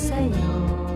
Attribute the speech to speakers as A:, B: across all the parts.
A: 三游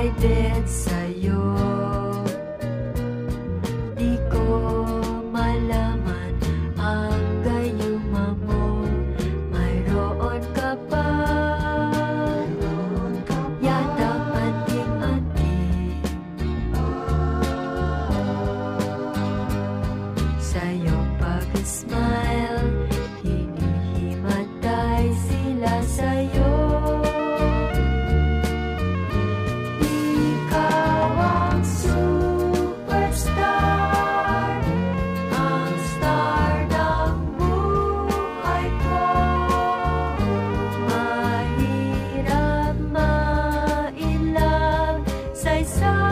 A: I did say you. I saw.